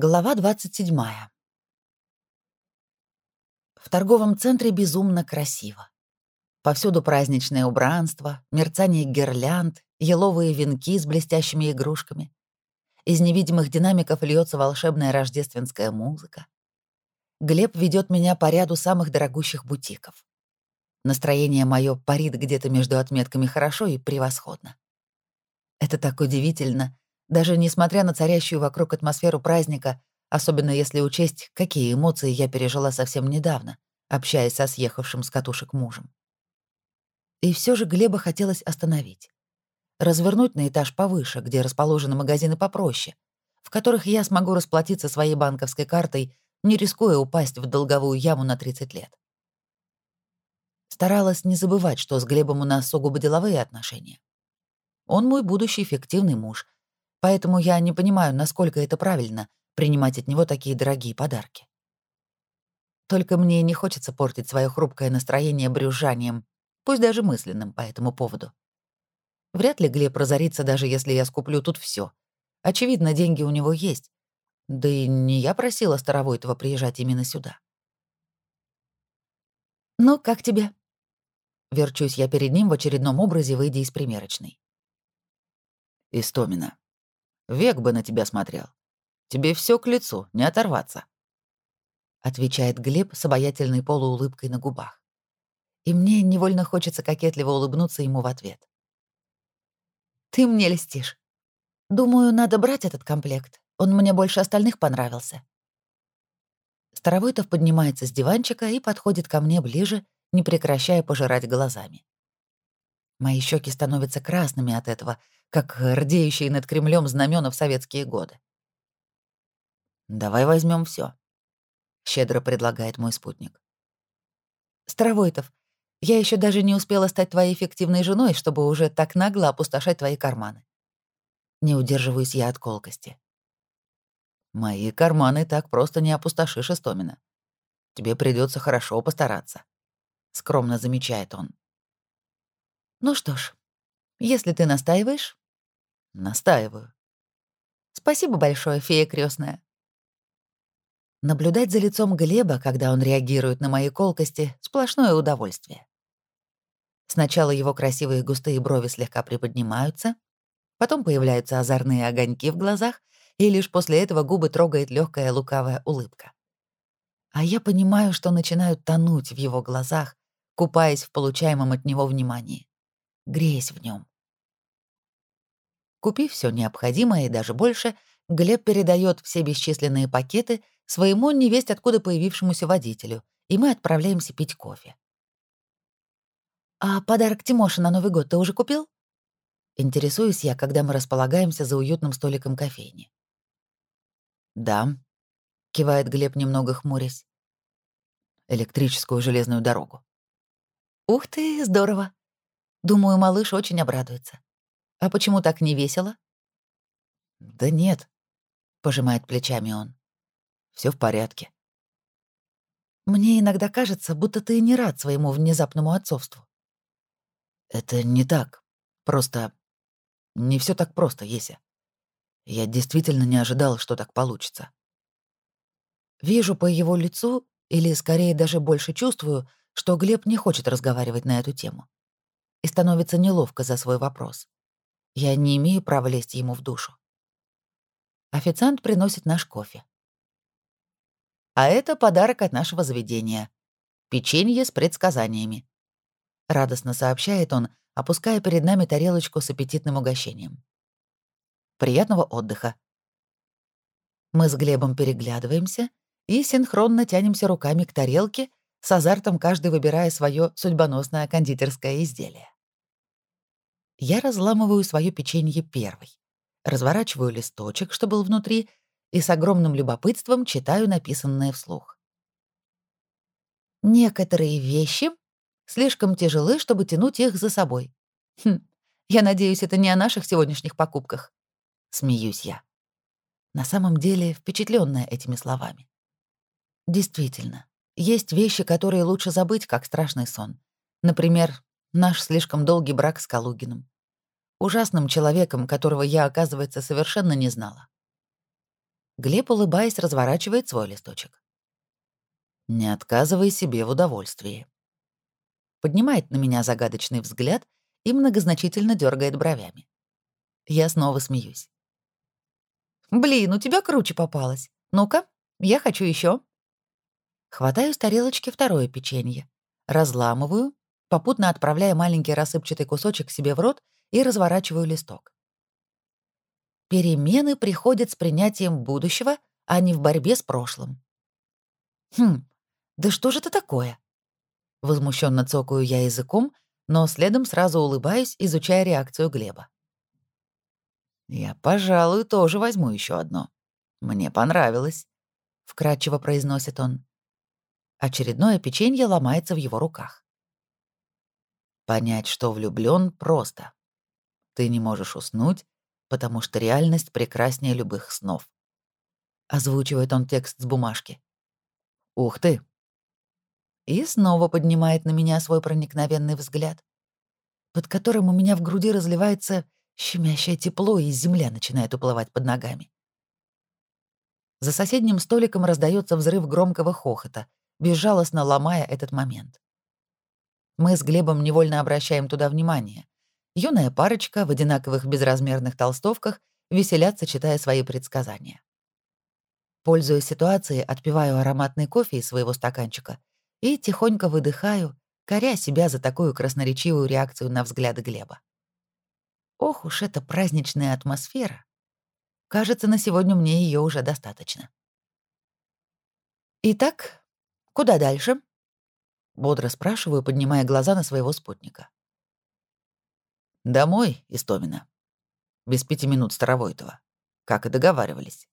Глава 27. В торговом центре безумно красиво. Повсюду праздничное убранство, мерцание гирлянд, еловые венки с блестящими игрушками. Из невидимых динамиков льется волшебная рождественская музыка. Глеб ведет меня по ряду самых дорогущих бутиков. Настроение мое парит где-то между отметками «хорошо» и «превосходно». Это так удивительно — даже несмотря на царящую вокруг атмосферу праздника, особенно если учесть, какие эмоции я пережила совсем недавно, общаясь со съехавшим с катушек мужем. И все же Глеба хотелось остановить. Развернуть на этаж повыше, где расположены магазины попроще, в которых я смогу расплатиться своей банковской картой, не рискуя упасть в долговую яму на 30 лет. Старалась не забывать, что с Глебом у нас сугубо деловые отношения. Он мой будущий фиктивный муж — Поэтому я не понимаю, насколько это правильно — принимать от него такие дорогие подарки. Только мне не хочется портить свое хрупкое настроение брюзжанием, пусть даже мысленным по этому поводу. Вряд ли Глеб разорится, даже если я скуплю тут все. Очевидно, деньги у него есть. Да и не я просила Старовойтова приезжать именно сюда. «Ну, как тебе?» Верчусь я перед ним в очередном образе, выйдя из примерочной. «Истомина, Век бы на тебя смотрел. Тебе все к лицу, не оторваться. Отвечает Глеб с обаятельной полуулыбкой на губах. И мне невольно хочется кокетливо улыбнуться ему в ответ. Ты мне льстишь. Думаю, надо брать этот комплект. Он мне больше остальных понравился. Старовойтов поднимается с диванчика и подходит ко мне ближе, не прекращая пожирать глазами. Мои щеки становятся красными от этого, как рдеющие над Кремлем знамена в советские годы. «Давай возьмем все, щедро предлагает мой спутник. «Старовойтов, я еще даже не успела стать твоей эффективной женой, чтобы уже так нагло опустошать твои карманы. Не удерживаюсь я от колкости. Мои карманы так просто не опустошишь, Истомина. Тебе придется хорошо постараться», — скромно замечает он. Ну что ж, если ты настаиваешь... Настаиваю. Спасибо большое, фея крестная. Наблюдать за лицом Глеба, когда он реагирует на мои колкости, сплошное удовольствие. Сначала его красивые густые брови слегка приподнимаются, потом появляются озорные огоньки в глазах, и лишь после этого губы трогает легкая лукавая улыбка. А я понимаю, что начинаю тонуть в его глазах, купаясь в получаемом от него внимании греясь в нем. Купив все необходимое и даже больше, Глеб передает все бесчисленные пакеты своему невесть откуда появившемуся водителю, и мы отправляемся пить кофе. «А подарок Тимоше на Новый год ты уже купил?» Интересуюсь я, когда мы располагаемся за уютным столиком кофейни. «Да», — кивает Глеб, немного хмурясь. «Электрическую железную дорогу». «Ух ты, здорово!» Думаю, малыш очень обрадуется. А почему так не весело? Да нет, пожимает плечами он. Все в порядке. Мне иногда кажется, будто ты не рад своему внезапному отцовству. Это не так. Просто не все так просто, Еся. Я действительно не ожидал, что так получится. Вижу по его лицу, или скорее даже больше чувствую, что Глеб не хочет разговаривать на эту тему и становится неловко за свой вопрос. Я не имею права лезть ему в душу. Официант приносит наш кофе. А это подарок от нашего заведения. Печенье с предсказаниями. Радостно сообщает он, опуская перед нами тарелочку с аппетитным угощением. Приятного отдыха. Мы с Глебом переглядываемся и синхронно тянемся руками к тарелке, с азартом каждый выбирая свое судьбоносное кондитерское изделие. Я разламываю свое печенье первой, разворачиваю листочек, что был внутри, и с огромным любопытством читаю написанное вслух. Некоторые вещи слишком тяжелы, чтобы тянуть их за собой. Хм, я надеюсь, это не о наших сегодняшних покупках. Смеюсь я. На самом деле впечатленная этими словами. Действительно, есть вещи, которые лучше забыть, как страшный сон. Например, наш слишком долгий брак с Калугиным. Ужасным человеком, которого я, оказывается, совершенно не знала. Глеб, улыбаясь, разворачивает свой листочек. «Не отказывай себе в удовольствии». Поднимает на меня загадочный взгляд и многозначительно дергает бровями. Я снова смеюсь. «Блин, у тебя круче попалось. Ну-ка, я хочу еще. Хватаю с тарелочки второе печенье, разламываю, попутно отправляя маленький рассыпчатый кусочек себе в рот и разворачиваю листок. Перемены приходят с принятием будущего, а не в борьбе с прошлым. Хм, да что же это такое? Возмущенно цокаю я языком, но следом сразу улыбаюсь, изучая реакцию Глеба. «Я, пожалуй, тоже возьму еще одно. Мне понравилось», — вкратчиво произносит он. Очередное печенье ломается в его руках. Понять, что влюблён, просто. Ты не можешь уснуть, потому что реальность прекраснее любых снов. Озвучивает он текст с бумажки. Ух ты! И снова поднимает на меня свой проникновенный взгляд, под которым у меня в груди разливается щемящее тепло, и земля начинает уплывать под ногами. За соседним столиком раздается взрыв громкого хохота, безжалостно ломая этот момент. Мы с Глебом невольно обращаем туда внимание. Юная парочка в одинаковых безразмерных толстовках веселятся, читая свои предсказания. Пользуясь ситуацией, отпиваю ароматный кофе из своего стаканчика и тихонько выдыхаю, коря себя за такую красноречивую реакцию на взгляды Глеба. Ох уж эта праздничная атмосфера. Кажется, на сегодня мне ее уже достаточно. Итак, куда дальше? Бодро спрашиваю, поднимая глаза на своего спутника. «Домой, Истомина. Без пяти минут Старовойтова. Как и договаривались».